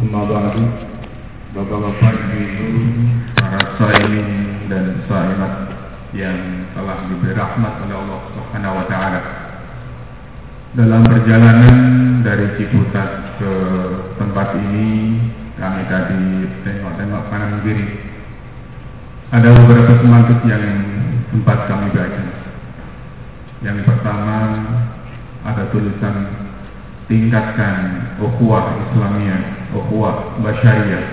Amma ba'du Bapak-bapak, ibu-ibu, para sa'imin dan sa'imat yang telah diberi rahmat oleh Allah Subhanahu wa taala. Dalam perjalanan dari Ciputat ke tempat ini, kami tadi tengok-tengok kanan kiri. Ada beberapa semantik yang sempat kami baca. Yang pertama ada tulisan tingkatkan ukhuwah Islamiyah, ukhuwah basyariah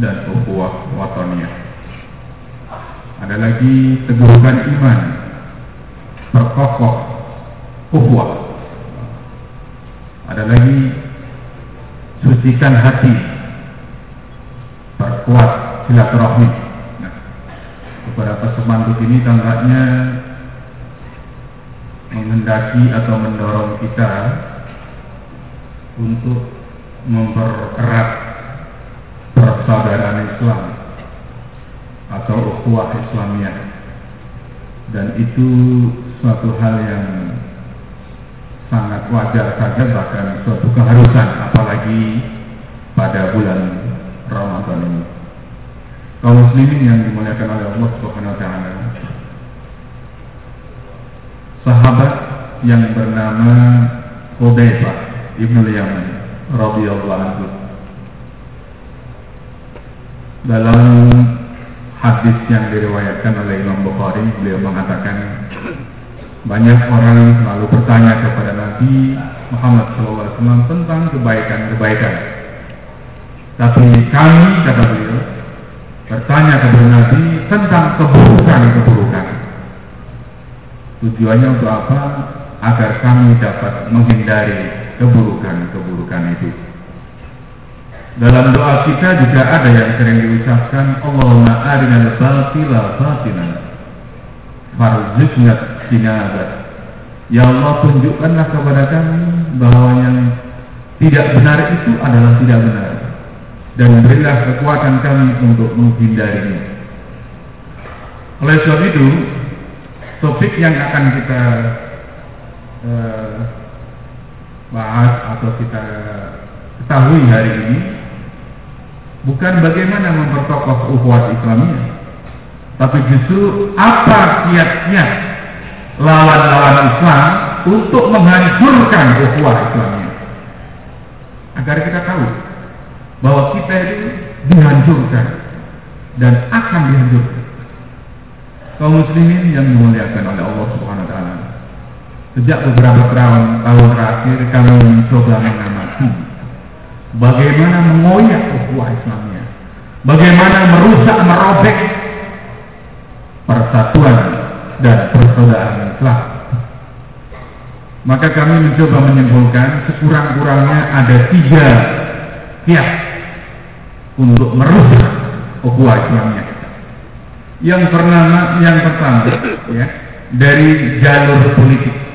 dan ukhuwah wataniyah. Ada lagi teguhkan iman, perkokoh ukhuwah. Ada lagi sucikan hati, perkuat silaturahmi. Nah, beberapa semantik ini tampaknya menghendaki atau mendorong kita untuk mempererat persaudaraan Islam atau ukhuwah Islamiyah. Dan itu suatu hal yang sangat wajar saja bahkan suatu keharusan apalagi pada bulan Ramadan ini. Kaum muslimin yang dimuliakan oleh Allah Subhanahu wa taala sahabat yang bernama Hudzaifah Ibnu Yaman radhiyallahu anhu. Dalam hadis yang diriwayatkan oleh Imam Bukhari beliau mengatakan banyak orang selalu bertanya kepada Nabi Muhammad SAW tentang kebaikan-kebaikan. Tapi kami kata beliau bertanya kepada Nabi tentang keburukan-keburukan. Tujuannya untuk apa? Agar kami dapat menghindari keburukan-keburukan itu. Dalam doa kita juga ada yang sering diucapkan Allahumma arinal batila batilan farzuqna tinabat. Ya Allah tunjukkanlah kepada kami bahwa yang tidak benar itu adalah tidak benar dan berilah kekuatan kami untuk menghindarinya. Oleh sebab itu, topik yang akan kita uh, bahas atau kita ketahui hari ini bukan bagaimana memperkokoh ukhuwah Islamiyah, tapi justru apa kiat-kiat lawan-lawan Islam untuk menghancurkan ukhuwah Islamiyah. Agar kita tahu bahwa kita itu dihancurkan dan akan dihancurkan. Kaum muslimin yang dimuliakan oleh Allah Subhanahu wa taala. Sejak beberapa tahun, tahun terakhir kami mencoba mengamati bagaimana mengoyak ukhuwah Islamnya, bagaimana merusak merobek persatuan dan persaudaraan Islam. Maka kami mencoba menyimpulkan sekurang-kurangnya ada tiga kiat untuk merusak ukhuwah Islamnya. Yang pertama, yang pertama, ya, dari jalur politik.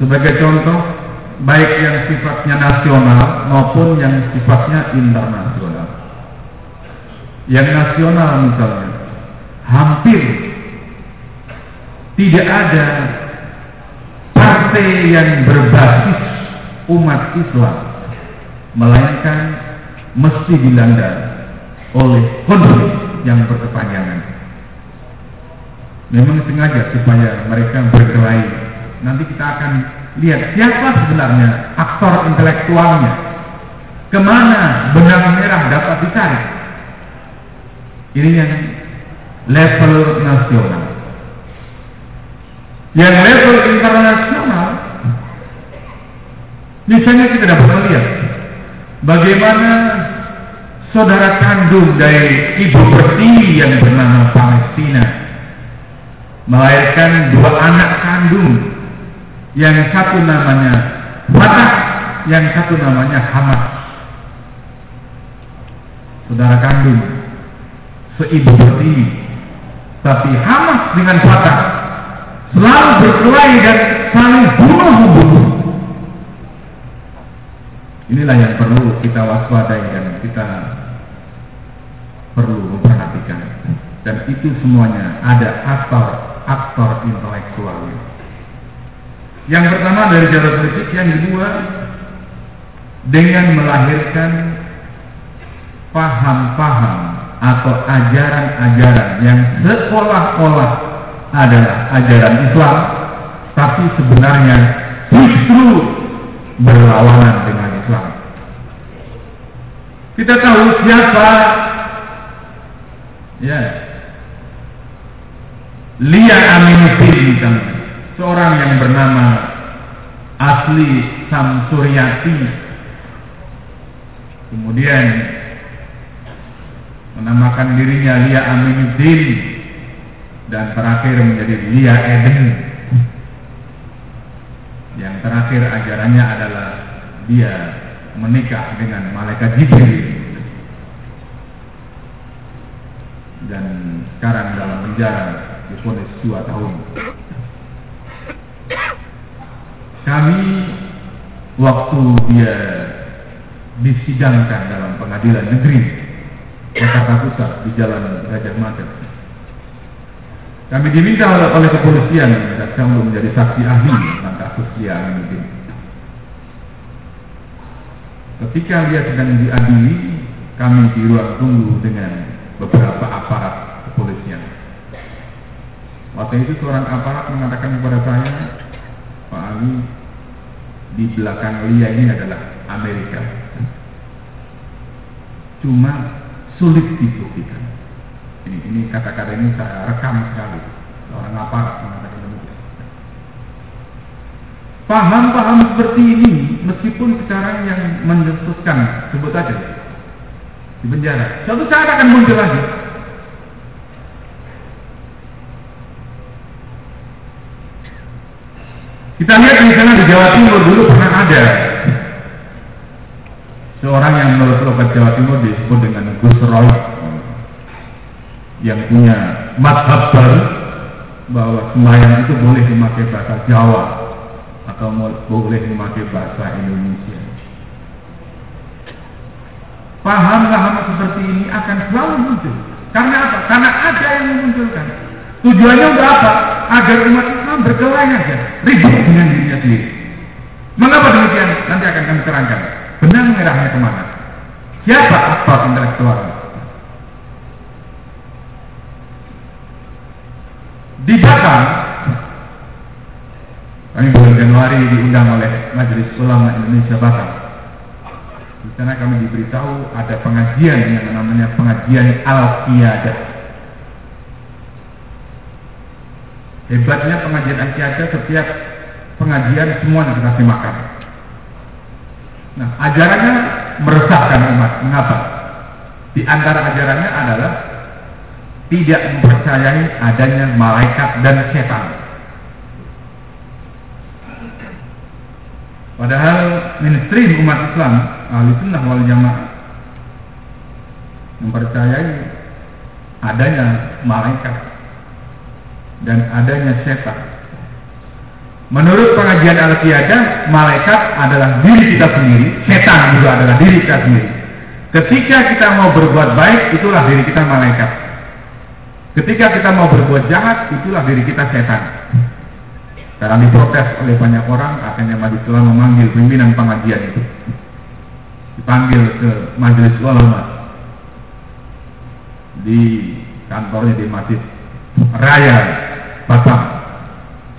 Sebagai contoh, baik yang sifatnya nasional maupun yang sifatnya internasional. Yang nasional misalnya, hampir tidak ada partai yang berbasis umat Islam, melainkan mesti dilanda oleh konflik yang berkepanjangan. Memang sengaja supaya mereka berkelahi nanti kita akan lihat siapa sebenarnya aktor intelektualnya. Ke mana benang merah dapat dicari? Ini yang level nasional. Yang level internasional, misalnya kita dapat melihat bagaimana saudara kandung dari ibu pertiwi yang bernama Palestina melahirkan dua anak kandung yang satu namanya Fatah, yang satu namanya Hamas. Saudara kandung, seibu pertiwi. Tapi Hamas dengan Fatah selalu berkelahi dan saling bunuh membunuh. Inilah yang perlu kita waspadai dan kita perlu memperhatikan. Dan itu semuanya ada aktor aktor intelektualnya. Yang pertama dari jalur politik, yang kedua dengan melahirkan paham-paham atau ajaran-ajaran yang seolah-olah adalah ajaran Islam, tapi sebenarnya justru berlawanan dengan Islam. Kita tahu siapa? Ya. Lia Aminuddin misalnya seorang yang bernama asli Samsuryati. Kemudian menamakan dirinya Lia Aminuddin dan terakhir menjadi Lia Eden. Yang terakhir ajarannya adalah dia menikah dengan malaikat Jibril. Dan sekarang dalam penjara difonis dua tahun. Kami waktu dia disidangkan dalam pengadilan negeri Jakarta Pusat di Jalan Gajah Mada. Kami diminta oleh, oleh kepolisian dan kami menjadi saksi ahli tentang kasus dia ini. Ketika dia sedang diadili, kami di ruang tunggu dengan beberapa aparat kepolisian. Waktu itu seorang aparat mengatakan kepada saya, Pak Ali, di belakang Lia ini adalah Amerika. Cuma sulit dibuktikan. Ini, ini kata-kata ini saya rekam sekali. Seorang aparat mengatakan demikian. Paham-paham seperti ini, meskipun sekarang yang mencetuskan, sebut aja, di penjara. Suatu saat akan muncul lagi. Kita lihat misalnya di Jawa Timur dulu pernah ada seorang yang menurut lokat Jawa Timur disebut dengan Gus Roy yang punya madhab baru bahwa sembahyang itu boleh memakai bahasa Jawa atau boleh memakai bahasa Indonesia. Paham-paham seperti ini akan selalu muncul. Karena apa? Karena ada yang memunculkan. Tujuannya untuk apa? Agar umat Islam berkelahi aja, ribut dengan dirinya sendiri. Mengapa demikian? Nanti akan kami terangkan. Benang merahnya ke mana? Siapa aktor intelektual? Di Batam, kami bulan Januari diundang oleh Majelis Ulama Indonesia Batam di sana kami diberitahu ada pengajian yang namanya pengajian al-qiyadah. Hebatnya pengajian al-qiyadah setiap pengajian semua dikasih makan. Nah, ajarannya meresahkan umat. Mengapa? Di antara ajarannya adalah tidak mempercayai adanya malaikat dan setan. Padahal mainstream umat Islam ahli sunnah wal jamaah mempercayai adanya malaikat dan adanya setan. Menurut pengajian al malaikat adalah diri kita sendiri, setan juga adalah diri kita sendiri. Ketika kita mau berbuat baik, itulah diri kita malaikat. Ketika kita mau berbuat jahat, itulah diri kita setan. Sekarang diprotes oleh banyak orang, akhirnya Majlis Ulama memanggil pimpinan pengajian itu dipanggil ke majelis ulama di kantornya di Masjid Raya Batam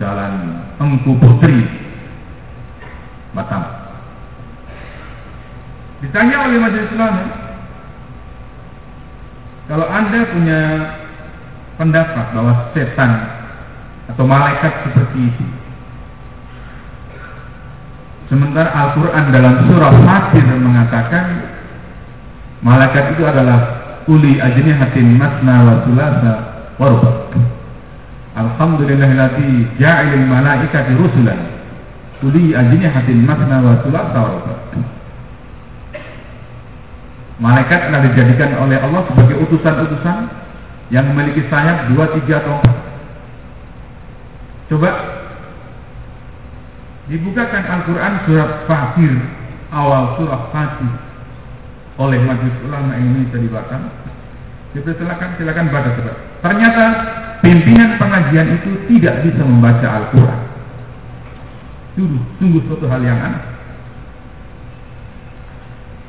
Jalan Engku Putri Batam ditanya oleh majelis ulama kalau anda punya pendapat bahwa setan atau malaikat seperti itu Sementara Al-Quran dalam surah Fatir mengatakan malaikat itu adalah uli ajnihatin masna wa sulasa wa ruba. Alhamdulillahilladzi ja'ilil malaikati rusulan uli ajnihatin masna wa sulasa wa. Malaikat adalah dijadikan oleh Allah sebagai utusan-utusan yang memiliki sayap dua, tiga, atau. Coba Dibukakan Al-Quran surat Fatir, awal surah Fatir oleh Majelis Ulama Indonesia di Batam. Silakan, silakan baca coba. Ternyata pimpinan pengajian itu tidak bisa membaca Al-Quran. Dulu, sungguh suatu hal yang aneh.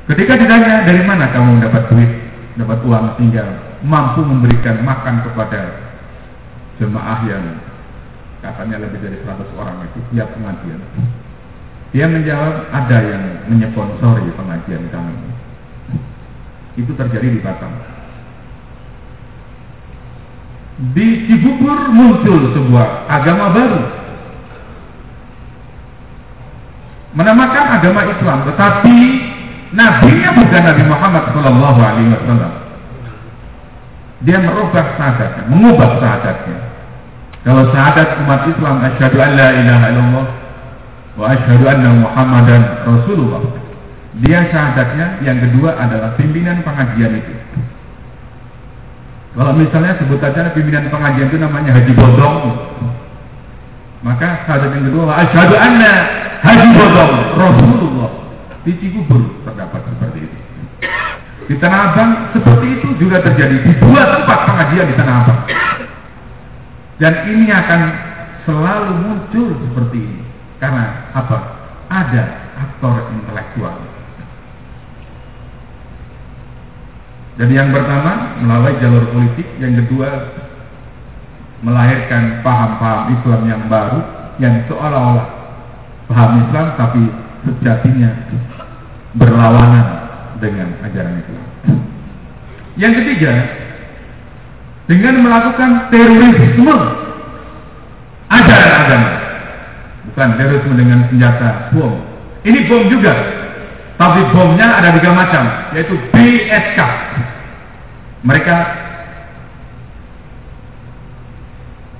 Ketika ditanya dari mana kamu dapat duit, dapat uang sehingga mampu memberikan makan kepada jemaah yang katanya lebih dari 100 orang itu tiap pengajian. Dia menjawab ada yang menyponsori pengajian kami. Itu terjadi di Batam. Di Cibubur muncul sebuah agama baru. Menamakan agama Islam, tetapi nabinya bukan Nabi Muhammad Shallallahu Alaihi Wasallam. Dia merubah sahadatnya, mengubah sahadatnya. Kalau sahadat umat Islam, asyhadu an la ilaha illallah wa asyhadu anna Muhammadan Rasulullah. Dia syahadatnya yang kedua adalah pimpinan pengajian itu. Kalau misalnya sebut saja pimpinan pengajian itu namanya Haji Bodong, maka syahadat yang kedua asyhadu anna Haji Bodong Rasulullah. Di Cibubur terdapat seperti itu. Di Tanah Abang seperti itu juga terjadi di dua tempat pengajian di Tanah Abang. Dan ini akan selalu muncul seperti ini. Karena apa? Ada aktor intelektual Jadi yang pertama melalui jalur politik, yang kedua melahirkan paham-paham Islam yang baru yang seolah-olah paham Islam tapi sejatinya berlawanan dengan ajaran Islam. Yang ketiga, dengan melakukan terorisme ajaran agama. Bukan terorisme dengan senjata bom. Ini bom juga, tapi bomnya ada tiga macam, yaitu BSK. Mereka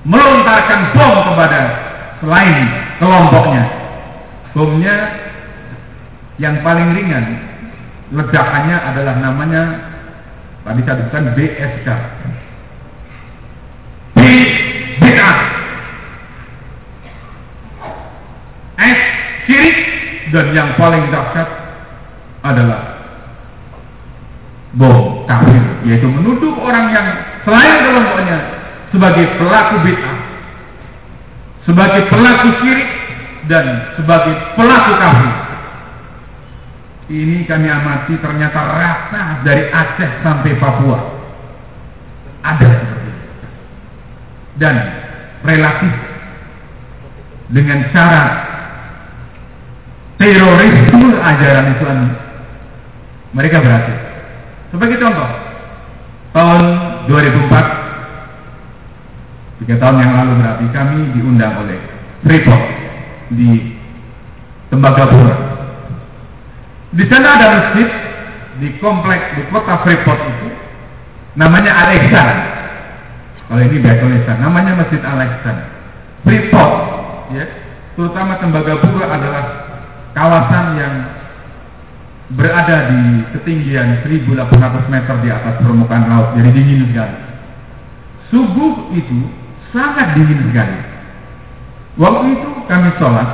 melontarkan bom kepada selain kelompoknya. Bomnya yang paling ringan, ledakannya adalah namanya tadi saya sebutkan BSK. B bid'ah. S syirik dan yang paling dahsyat adalah bom kafir, yaitu menuduh orang yang selain kelompoknya sebagai pelaku bid'ah, sebagai pelaku syirik dan sebagai pelaku kafir. Ini kami amati ternyata rata dari Aceh sampai Papua. Ada seperti itu. Dan relatif dengan cara terorisme ajaran Islam mereka berhasil. Sebagai contoh, tahun 2004, tiga tahun yang lalu berarti kami diundang oleh Freeport di Tembagapura. Di sana ada masjid di kompleks di kota Freeport itu, namanya Alexan. Kalau ini Indonesia, namanya Masjid Alexan. Freeport, ya, terutama Tembagapura adalah kawasan yang berada di ketinggian 1800 meter di atas permukaan laut, jadi dingin sekali. Subuh itu sangat dingin sekali. Waktu itu kami sholat,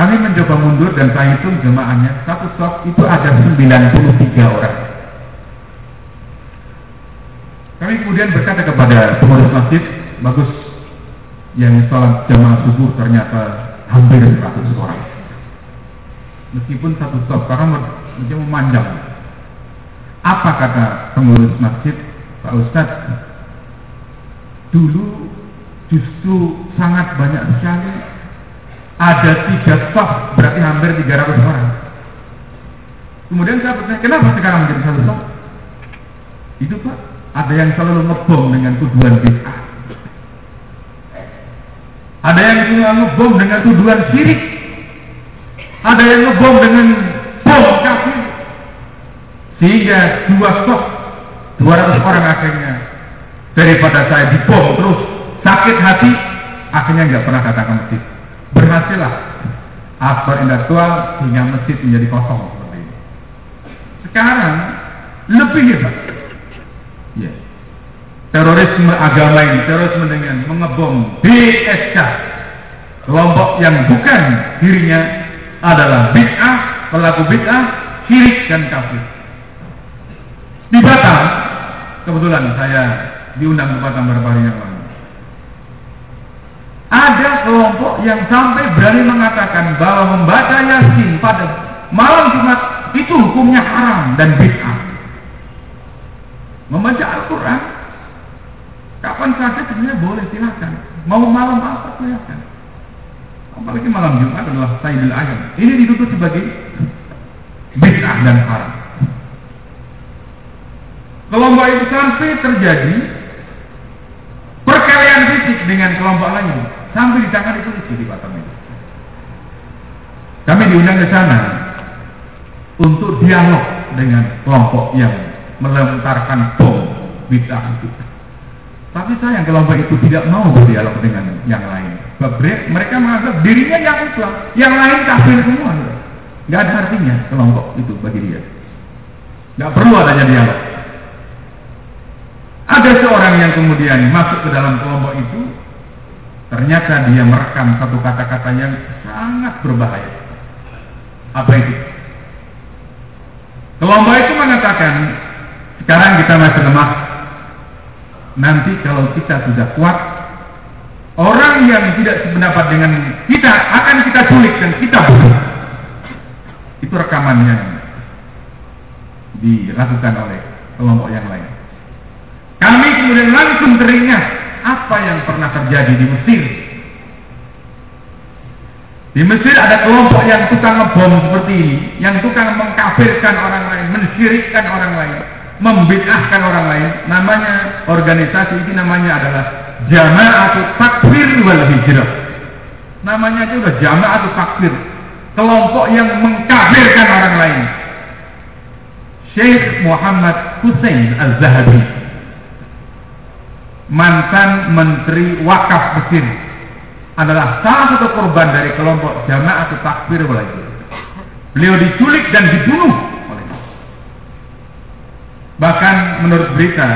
kami mencoba mundur dan saya hitung jemaahnya, satu sok itu ada 93 orang. Kami kemudian berkata kepada pengurus masjid, bagus yang sholat jemaah subuh ternyata hampir 100 orang meskipun satu stop karena dia memanjang. Apa kata pengurus masjid Pak Ustadz? Dulu justru sangat banyak sekali. Ada tiga stop berarti hampir 300 orang. Kemudian saya bertanya, kenapa sekarang menjadi satu stop? Itu Pak, ada yang selalu ngebom dengan tuduhan bid'ah. Ada yang selalu ngebom dengan tuduhan syirik. Ada yang ngebom dengan bom kafir. Sehingga dua stok 200 orang akhirnya. Daripada saya dibom terus sakit hati akhirnya nggak pernah datang ke masjid. Berhasillah akbar intelektual sehingga masjid menjadi kosong seperti ini. Sekarang lebih hebat. Ya terorisme agama ini terorisme dengan mengebom BSK kelompok yang bukan dirinya adalah bid'ah, pelaku bid'ah, syirik dan kafir. Di Batam, kebetulan saya diundang ke Batam beberapa hari yang lalu. Ada kelompok yang sampai berani mengatakan bahwa membaca Yasin pada malam Jumat itu hukumnya haram dan bid'ah. Membaca Al-Quran kapan saja sebenarnya boleh silakan. Mau malam apa silakan. Apalagi malam Jumat adalah Sayyidul Ayam. Ini ditutup sebagai bid'ah dan haram. Kelompok itu sampai terjadi perkelahian fisik dengan kelompok lain sampai di tangan itu di Batam itu. Kami diundang ke sana untuk dialog dengan kelompok yang melontarkan bom bid'ah itu. Tapi saya yang kelompok itu tidak mau berdialog dengan yang lain. Mereka menganggap dirinya yang Islam, yang lain kafir semua. Gak ada artinya kelompok itu bagi dia. Gak perlu adanya dialog. Ada seorang yang kemudian masuk ke dalam kelompok itu Ternyata dia merekam satu kata-kata yang sangat berbahaya. Apa itu? Kelompok itu mengatakan, sekarang kita masih lemah. Nanti kalau kita sudah kuat, orang yang tidak sependapat dengan kita akan kita culik dan kita bunuh. Itu rekaman yang dilakukan oleh kelompok yang lain. Kami kemudian langsung teringat apa yang pernah terjadi di Mesir. Di Mesir ada kelompok yang tukang ngebom seperti ini, yang tukang mengkafirkan orang lain, mensyirikkan orang lain, membid'ahkan orang lain. Namanya organisasi ini namanya adalah Jamaatul Takfir wal Hijrah. Namanya itu udah Jamaatul Takfir, kelompok yang mengkafirkan orang lain. Syekh Muhammad Hussein Al-Zahabi mantan Menteri Wakaf Mesir adalah salah satu korban dari kelompok jamaah atau takfir lagi. Beliau diculik dan dibunuh oleh Bahkan menurut berita,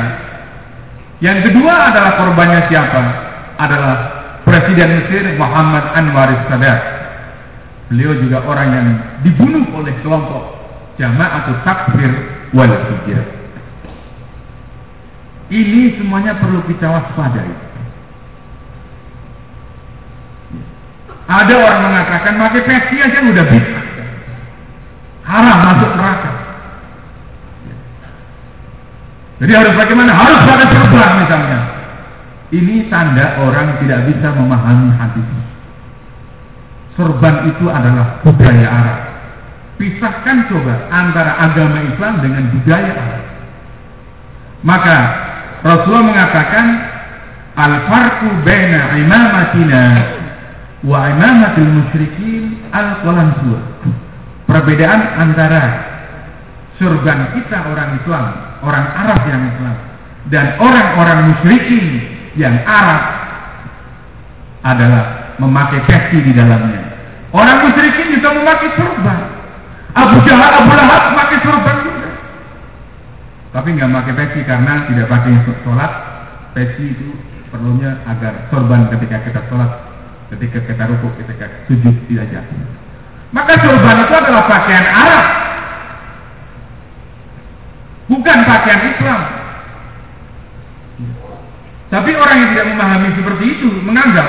yang kedua adalah korbannya siapa? Adalah Presiden Mesir Muhammad Anwar Sadat. Beliau juga orang yang dibunuh oleh kelompok jamaah atau takfir wal hijrah. Ini semuanya perlu kita waspadai. Ada orang mengatakan pakai peci aja udah bisa. Haram masuk neraka. Jadi harus bagaimana? Harus pakai serban misalnya. Ini tanda orang tidak bisa memahami hadis. Serban itu adalah budaya Arab. Pisahkan coba antara agama Islam dengan budaya Arab. Maka Rasulullah mengatakan al-farqu baina imamatina wa imamatil musyrikin al-qalantur. Perbedaan antara surga kita orang Islam, orang Arab yang Islam dan orang-orang musyrikin yang Arab adalah memakai peci di dalamnya. Orang musyrikin juga memakai surban. Abu Jahal, Abu Lahab memakai surban tapi nggak pakai peci karena tidak pakai sholat peci itu perlunya agar sorban ketika kita sholat ketika kita rukuk ketika sujud tidak jatuh maka sorban itu adalah pakaian Arab bukan pakaian Islam tapi orang yang tidak memahami seperti itu menganggap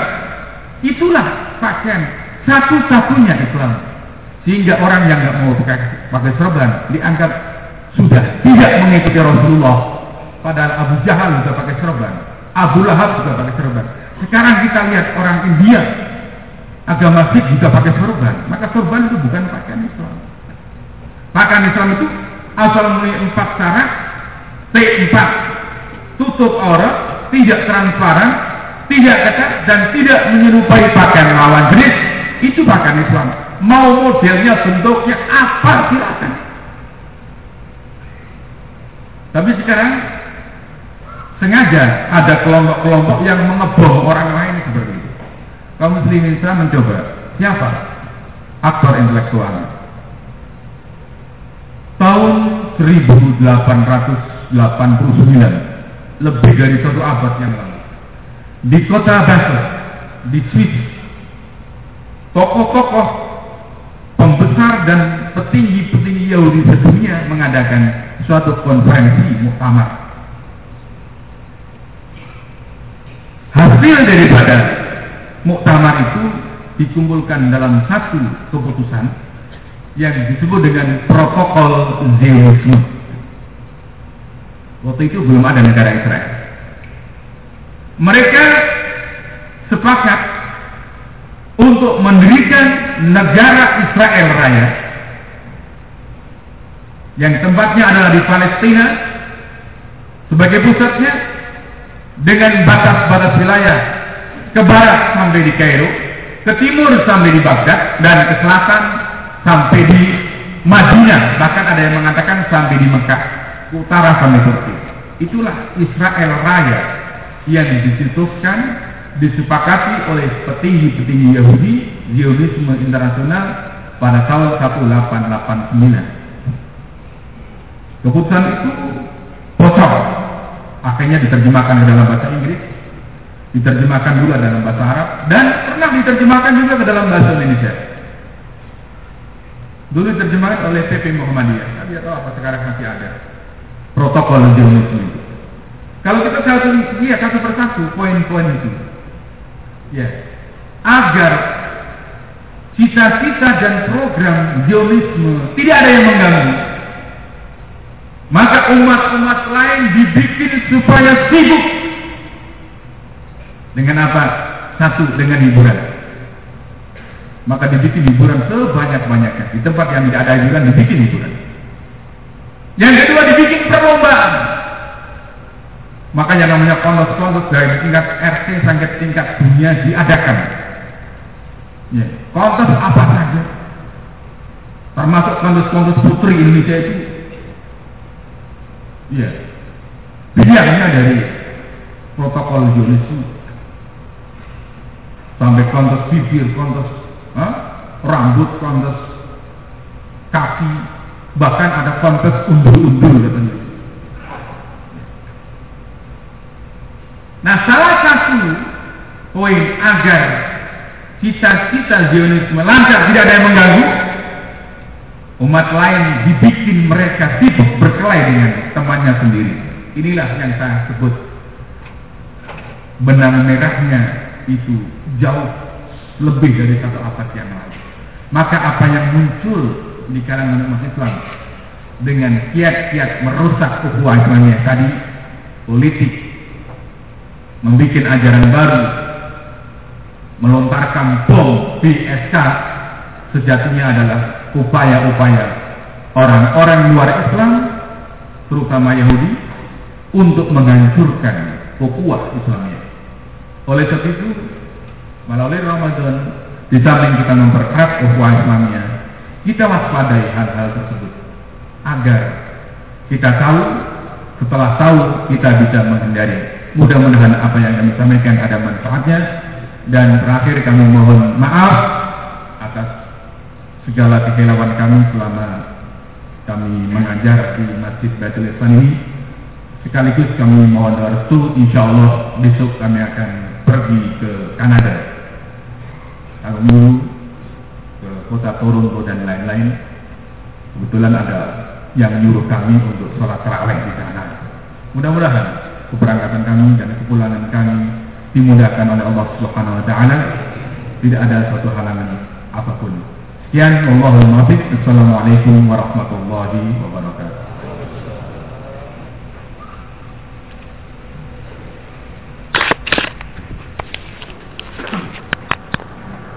itulah pakaian satu-satunya Islam sehingga orang yang nggak mau pakai pakai sorban dianggap sudah tidak mengikuti Rasulullah. Padahal Abu Jahal juga pakai serban, Abu Lahab juga pakai serban. Sekarang kita lihat orang India, agama Sikh juga pakai serban. Maka serban itu bukan pakaian Islam. Pakaian Islam itu asal mulai empat syarat, T4, tutup aurat, tidak transparan, tidak ketat dan tidak menyerupai pakaian lawan jenis. Itu pakaian Islam. Mau modelnya, bentuknya apa silakan. Tapi sekarang sengaja ada kelompok-kelompok yang mengebom orang lain seperti itu. Kaum muslimin saya mencoba siapa aktor intelektual tahun 1889 lebih dari satu abad yang lalu di kota Basel di Swiss tokoh-tokoh pembesar dan petinggi-petinggi Yahudi sedunia mengadakan suatu konferensi muktamar. Hasil daripada muktamar itu dikumpulkan dalam satu keputusan yang disebut dengan protokol Zionisme. Waktu itu belum ada negara Israel. Mereka sepakat untuk mendirikan negara Israel Raya yang tempatnya adalah di Palestina sebagai pusatnya dengan batas-batas wilayah ke barat sampai di Kairo, ke timur sampai di Baghdad dan ke selatan sampai di Madinah, bahkan ada yang mengatakan sampai di Mekah, utara sampai Turki. Itulah Israel Raya yang dicetuskan disepakati oleh petinggi-petinggi Yahudi Zionisme internasional pada tahun 1889. Keputusan itu bocor. Akhirnya diterjemahkan ke dalam bahasa Inggris, diterjemahkan juga dalam bahasa Arab, dan pernah diterjemahkan juga ke dalam bahasa Indonesia. Dulu diterjemahkan oleh PP Muhammadiyah. Tapi tahu apa sekarang masih ada. Protokol Zionisme itu. Kalau kita satu lihat satu persatu poin-poin itu, ya, agar cita-cita dan program Zionisme tidak ada yang mengganggu, maka umat-umat lain dibikin supaya sibuk dengan apa? Satu dengan hiburan. Maka dibikin hiburan sebanyak-banyaknya. Di tempat yang tidak ada hiburan dibikin hiburan. Yang kedua dibikin perlombaan. Maka yang namanya kontes-kontes dari tingkat RT sampai tingkat dunia diadakan. Ya, kontes apa saja. Termasuk kontes-kontes putri Indonesia itu Iya. Pilihannya dari protokol Zionisme sampai kontes bibir, kontes rambut, kontes kaki, bahkan ada kontes undur-undur katanya. Nah, salah satu poin agar cita-cita Zionisme lancar tidak ada yang mengganggu, Umat lain dibikin mereka sibuk berkelahi dengan temannya sendiri. Inilah yang saya sebut benang merahnya itu jauh lebih dari satu abad yang lalu. Maka apa yang muncul di kalangan umat Islam dengan kiat-kiat merusak ukhuwah Islamiyah tadi politik membuat ajaran baru melontarkan bom di SK sejatinya adalah upaya-upaya orang-orang luar Islam, terutama Yahudi, untuk menghancurkan ukhuwah Islamnya. Oleh sebab itu, melalui Ramadan, di samping kita mempererat ukhuwah Islamnya, kita waspadai hal-hal tersebut agar kita tahu, setelah tahu kita bisa menghindari. Mudah-mudahan apa yang kami sampaikan ada manfaatnya dan terakhir kami mohon maaf segala kekhilafan kami selama kami mengajar di Masjid Baitul Ihsan ini. Sekaligus kami mohon restu, insya Allah besok kami akan pergi ke Kanada. Kami ke kota Toronto dan lain-lain. Kebetulan ada yang nyuruh kami untuk sholat terawih di sana. Mudah-mudahan keberangkatan kami dan kepulangan kami dimudahkan oleh Allah Subhanahu wa taala. Tidak ada suatu halangan apa pun. Sekian, Allahumma Assalamualaikum warahmatullahi wabarakatuh.